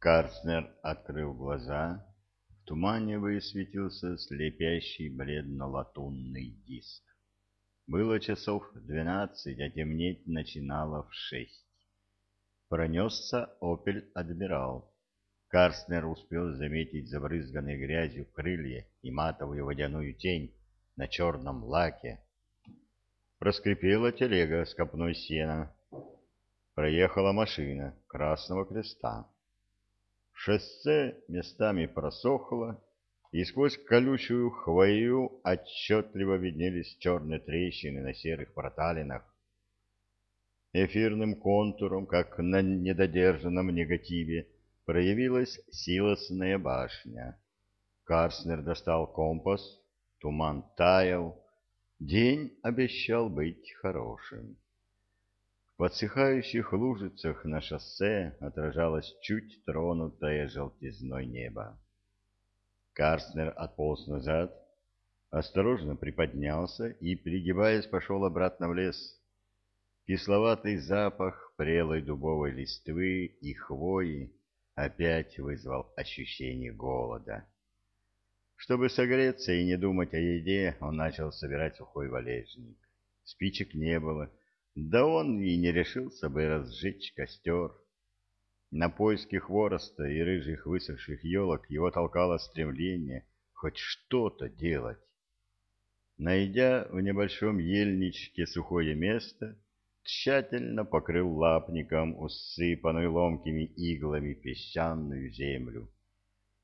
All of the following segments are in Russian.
Карцнер открыл глаза. В тумане высветился слепящий бледно-латунный диск. Было часов двенадцать, а темнеть начинало в шесть. Пронесся «Опель Адмирал». Карстнер успел заметить забрызганные грязью крылья и матовую водяную тень на черном лаке. Проскрипела телега с копной сена. Проехала машина Красного Креста. Шоссе местами просохло, и сквозь колючую хвою отчетливо виднелись черные трещины на серых проталинах. Эфирным контуром, как на недодержанном негативе, проявилась силосная башня. Карснер достал компас, туман таял, день обещал быть хорошим. В подсыхающих лужицах на шоссе отражалось чуть тронутое желтизной небо. Карстнер отполз назад, осторожно приподнялся и, пригибаясь, пошел обратно в лес. Кисловатый запах прелой дубовой листвы и хвои опять вызвал ощущение голода. Чтобы согреться и не думать о еде, он начал собирать сухой валежник. Спичек не было, да он и не решился бы разжечь костер. На поиски хвороста и рыжих высохших елок его толкало стремление хоть что-то делать. Найдя в небольшом ельничке сухое место, тщательно покрыл лапником усыпанную ломкими иглами песчаную землю.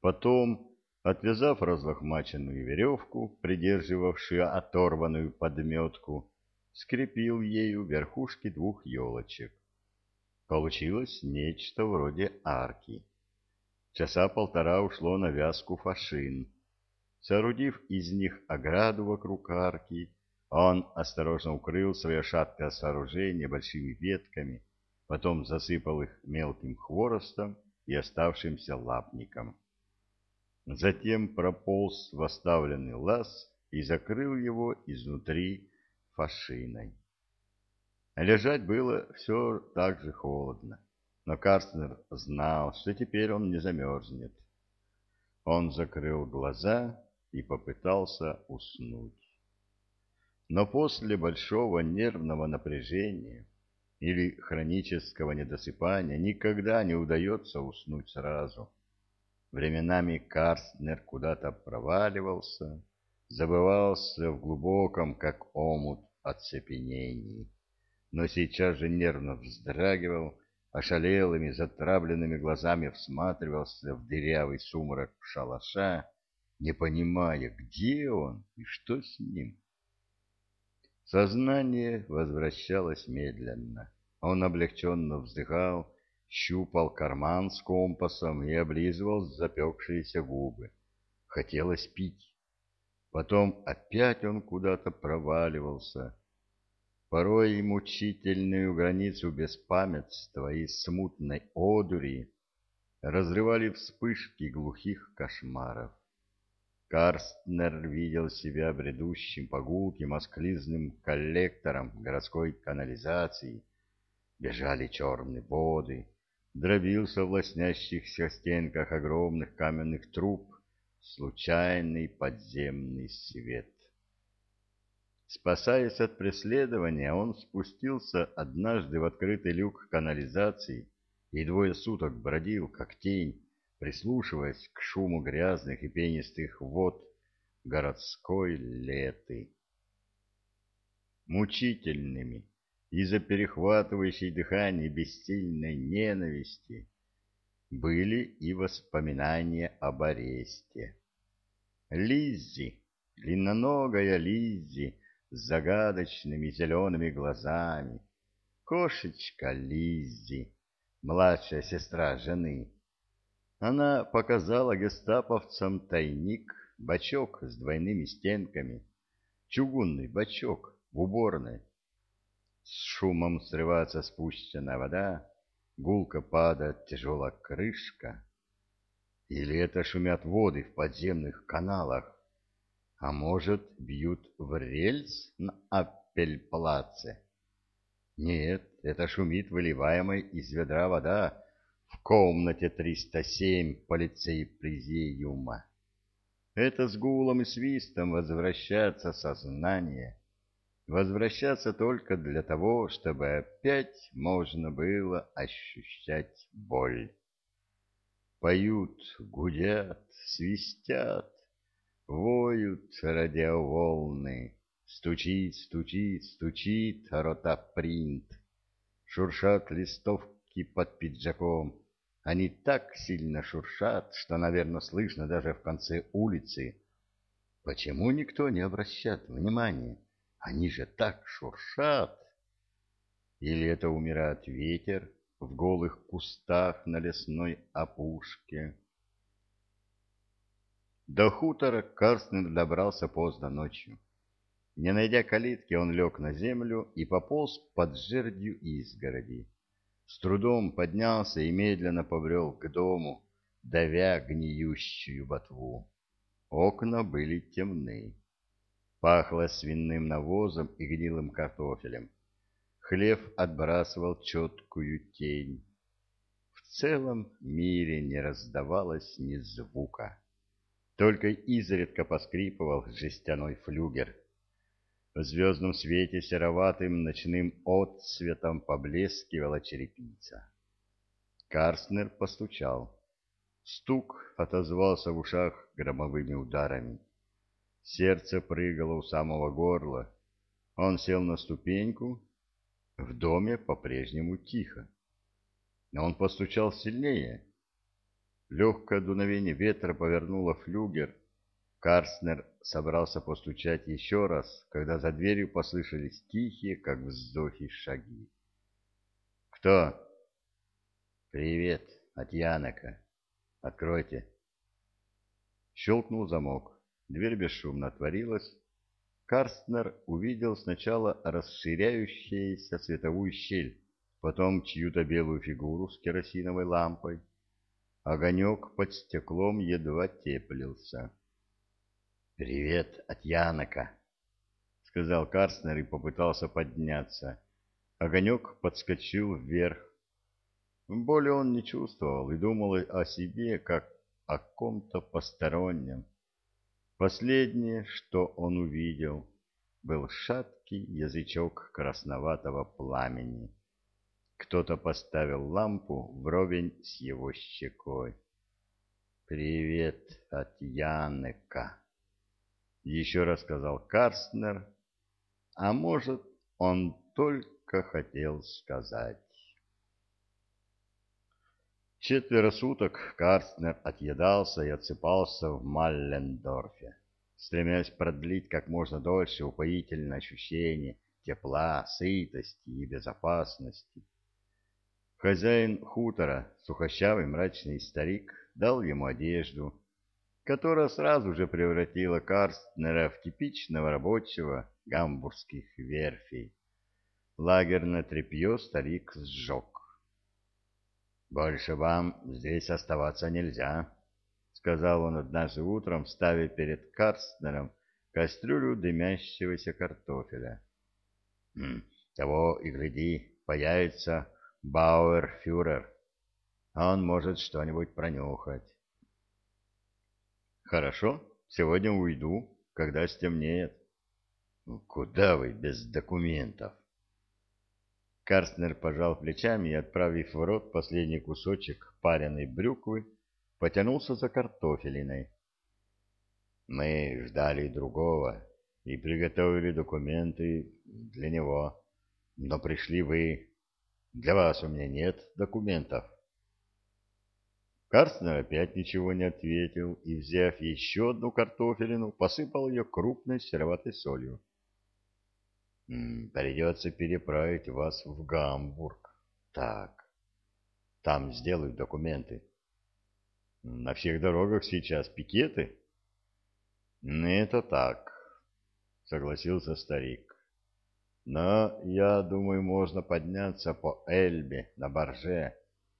Потом, отвязав разлохмаченную веревку, придерживавшую оторванную подметку, скрепил ею верхушки двух елочек. Получилось нечто вроде арки. Часа полтора ушло на вязку фашин. Соорудив из них ограду вокруг арки, он осторожно укрыл свое шаткое сооружение большими ветками, потом засыпал их мелким хворостом и оставшимся лапником. Затем прополз в оставленный лаз и закрыл его изнутри фашиной. Лежать было все так же холодно, но Карстнер знал, что теперь он не замерзнет. Он закрыл глаза и попытался уснуть. Но после большого нервного напряжения или хронического недосыпания никогда не удается уснуть сразу. Временами Карстнер куда-то проваливался, забывался в глубоком, как омут, оцепенении но сейчас же нервно вздрагивал, ошалелыми, затравленными глазами всматривался в дырявый сумрак шалаша, не понимая, где он и что с ним. Сознание возвращалось медленно. Он облегченно вздыхал, щупал карман с компасом и облизывал запекшиеся губы. Хотелось пить. Потом опять он куда-то проваливался, порой мучительную границу беспамятства и смутной одури разрывали вспышки глухих кошмаров. Карстнер видел себя бредущим по гулким осклизным коллектором городской канализации. Бежали черные воды, дробился в лоснящихся стенках огромных каменных труб случайный подземный свет. Спасаясь от преследования, он спустился однажды в открытый люк канализации и двое суток бродил, как тень, прислушиваясь к шуму грязных и пенистых вод городской леты. Мучительными из-за перехватывающей дыхание бессильной ненависти были и воспоминания об аресте. Лиззи, длинноногая Лиззи, с загадочными зелеными глазами. Кошечка Лиззи, младшая сестра жены. Она показала гестаповцам тайник, бачок с двойными стенками, чугунный бачок в уборной. С шумом срывается спущенная вода, гулко падает тяжелая крышка. Или это шумят воды в подземных каналах? А может, бьют в рельс на Аппельплаце? Нет, это шумит выливаемой из ведра вода в комнате 307 полицей-президиума. Это с гулом и свистом возвращаться сознание, возвращаться только для того, чтобы опять можно было ощущать боль. Поют, гудят, свистят, воют радиоволны, стучит, стучит, стучит ротапринт, шуршат листовки под пиджаком. Они так сильно шуршат, что, наверное, слышно даже в конце улицы. Почему никто не обращает внимания? Они же так шуршат. Или это умирает ветер в голых кустах на лесной опушке? До хутора Карстнер добрался поздно ночью. Не найдя калитки, он лег на землю и пополз под жердью изгороди. С трудом поднялся и медленно побрел к дому, давя гниющую ботву. Окна были темны. Пахло свиным навозом и гнилым картофелем. Хлев отбрасывал четкую тень. В целом мире не раздавалось ни звука. Только изредка поскрипывал жестяной флюгер. В звездном свете сероватым ночным отсветом поблескивала черепица. Карстнер постучал. Стук отозвался в ушах громовыми ударами. Сердце прыгало у самого горла. Он сел на ступеньку. В доме по-прежнему тихо. Но он постучал сильнее. Легкое дуновение ветра повернуло флюгер. Карстнер собрался постучать еще раз, когда за дверью послышались тихие, как вздохи, шаги. «Кто?» «Привет, от Янока. Откройте». Щелкнул замок. Дверь бесшумно отворилась. Карстнер увидел сначала расширяющуюся световую щель, потом чью-то белую фигуру с керосиновой лампой. Огонек под стеклом едва теплился. «Привет от Янока», — сказал Карстнер и попытался подняться. Огонек подскочил вверх. Боли он не чувствовал и думал о себе, как о ком-то постороннем. Последнее, что он увидел, был шаткий язычок красноватого пламени. Кто-то поставил лампу вровень с его щекой. «Привет от Янека», — еще раз сказал Карстнер, а может, он только хотел сказать. Четверо суток Карстнер отъедался и отсыпался в Маллендорфе, стремясь продлить как можно дольше упоительное ощущение тепла, сытости и безопасности. Хозяин хутора, сухощавый мрачный старик, дал ему одежду, которая сразу же превратила Карстнера в типичного рабочего гамбургских верфей. Лагерное тряпье старик сжег. «Больше вам здесь оставаться нельзя», — сказал он однажды утром, ставя перед Карстнером кастрюлю дымящегося картофеля. «Хм, «Того и гляди, появится Бауэрфюрер. Он может что-нибудь пронюхать». «Хорошо, сегодня уйду, когда стемнеет». «Куда вы без документов?» Карстнер пожал плечами и, отправив в рот последний кусочек пареной брюквы, потянулся за картофелиной. Мы ждали другого и приготовили документы для него, но пришли вы. Для вас у меня нет документов. Карстнер опять ничего не ответил и, взяв еще одну картофелину, посыпал ее крупной сероватой солью. Придется переправить вас в Гамбург. Так, там сделают документы. На всех дорогах сейчас пикеты. Это так, согласился старик. Но, я думаю, можно подняться по Эльбе на барже,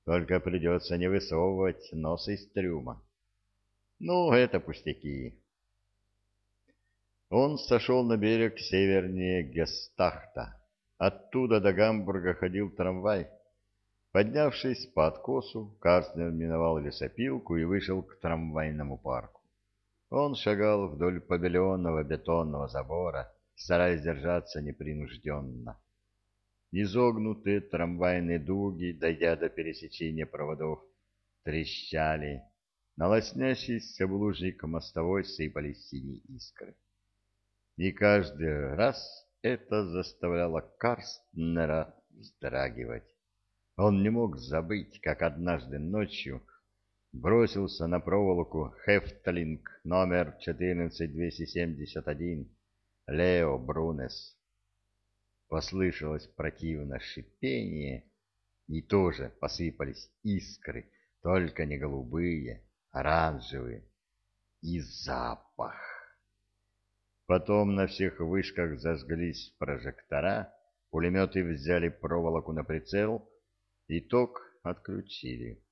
только придется не высовывать нос из трюма. Ну, это пустяки. Он сошел на берег севернее Гестахта. Оттуда до Гамбурга ходил трамвай. По Поднявшись по откосу, Карстнер миновал лесопилку и вышел к трамвайному парку. Он шагал вдоль побеленного бетонного забора, стараясь держаться непринужденно. Изогнутые трамвайные дуги, дойдя до пересечения проводов, трещали. На лоснящийся булыжник мостовой сыпались синие искры. И каждый раз это заставляло Карстнера вздрагивать. Он не мог забыть, как однажды ночью бросился на проволоку Хефтлинг номер 14271 Лео Брунес. Послышалось противное шипение, и тоже посыпались искры, только не голубые, оранжевые, и запах. Потом на всех вышках зажглись прожектора, пулеметы взяли проволоку на прицел, и ток отключили.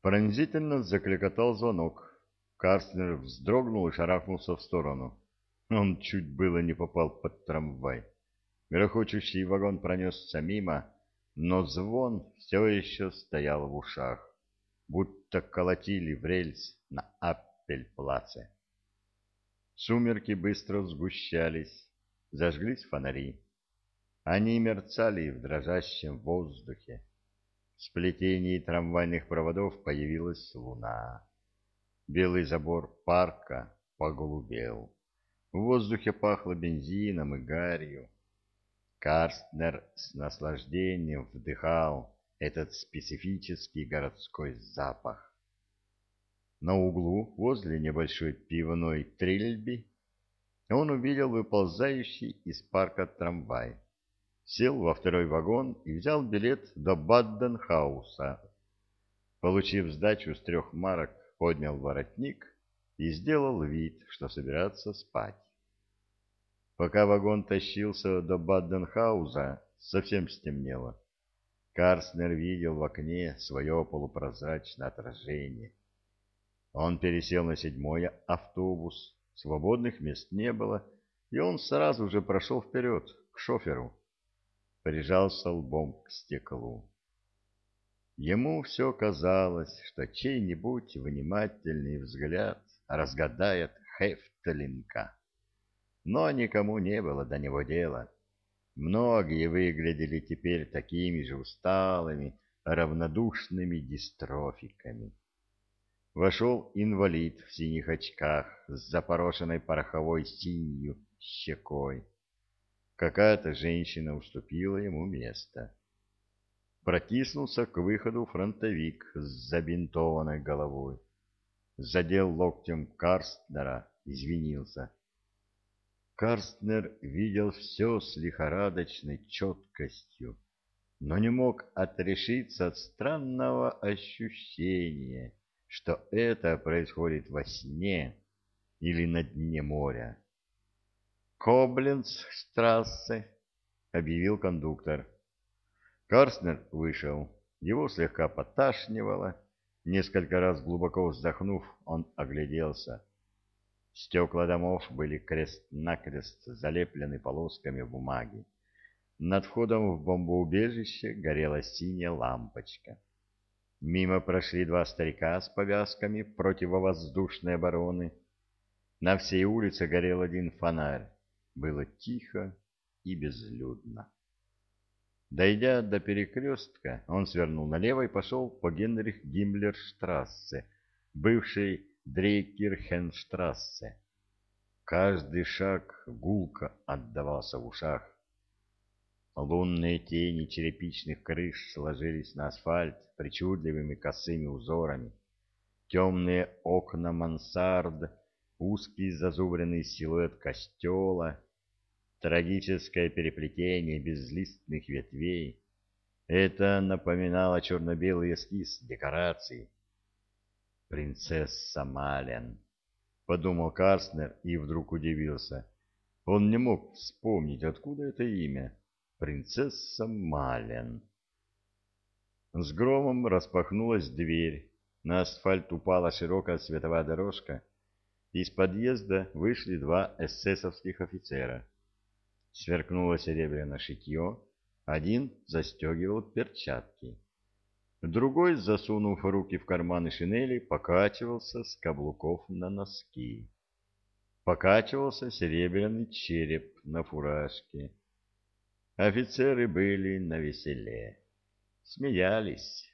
Пронзительно закликотал звонок. Карстнер вздрогнул и шарахнулся в сторону. Он чуть было не попал под трамвай. Грохочущий вагон пронесся мимо, но звон все еще стоял в ушах, будто колотили в рельс на Аппельплаце. Сумерки быстро сгущались, зажглись фонари. Они мерцали в дрожащем воздухе. В сплетении трамвайных проводов появилась луна. Белый забор парка поголубел. В воздухе пахло бензином и гарью. Карстнер с наслаждением вдыхал этот специфический городской запах. На углу, возле небольшой пивной трильби, он увидел выползающий из парка трамвай. Сел во второй вагон и взял билет до Бадденхауса. Получив сдачу с трех марок, поднял воротник и сделал вид, что собирается спать. Пока вагон тащился до Бадденхауза, совсем стемнело. Карснер видел в окне свое полупрозрачное отражение. Он пересел на седьмой автобус, свободных мест не было, и он сразу же прошел вперед, к шоферу. Прижался лбом к стеклу. Ему все казалось, что чей-нибудь внимательный взгляд разгадает Хефтлинка. Но никому не было до него дела. Многие выглядели теперь такими же усталыми, равнодушными дистрофиками. Вошел инвалид в синих очках с запорошенной пороховой синью щекой. Какая-то женщина уступила ему место. Протиснулся к выходу фронтовик с забинтованной головой задел локтем Карстнера, извинился. Карстнер видел все с лихорадочной четкостью, но не мог отрешиться от странного ощущения, что это происходит во сне или на дне моря. «Кобленцштрассе», — объявил кондуктор. Карстнер вышел. Его слегка поташнивало, Несколько раз глубоко вздохнув, он огляделся. Стекла домов были крест-накрест залеплены полосками бумаги. Над входом в бомбоубежище горела синяя лампочка. Мимо прошли два старика с повязками противовоздушной обороны. На всей улице горел один фонарь. Было тихо и безлюдно. Дойдя до перекрестка, он свернул налево и пошел по Генрих-Гиммлер-штрассе, бывшей Дрейкирхенштрассе. Каждый шаг гулко отдавался в ушах. Лунные тени черепичных крыш сложились на асфальт причудливыми косыми узорами. Темные окна мансард, узкий зазубренный силуэт костела — трагическое переплетение безлистных ветвей. Это напоминало черно-белый эскиз декорации. «Принцесса Мален», — подумал Карснер и вдруг удивился. Он не мог вспомнить, откуда это имя. «Принцесса Мален». С громом распахнулась дверь. На асфальт упала широкая световая дорожка. Из подъезда вышли два эсэсовских офицера. Сверкнуло серебряное шитье, Один застегивал перчатки. Другой, засунув руки в карманы шинели, покачивался с каблуков на носки. Покачивался серебряный череп на фуражке. Офицеры были навеселе. Смеялись.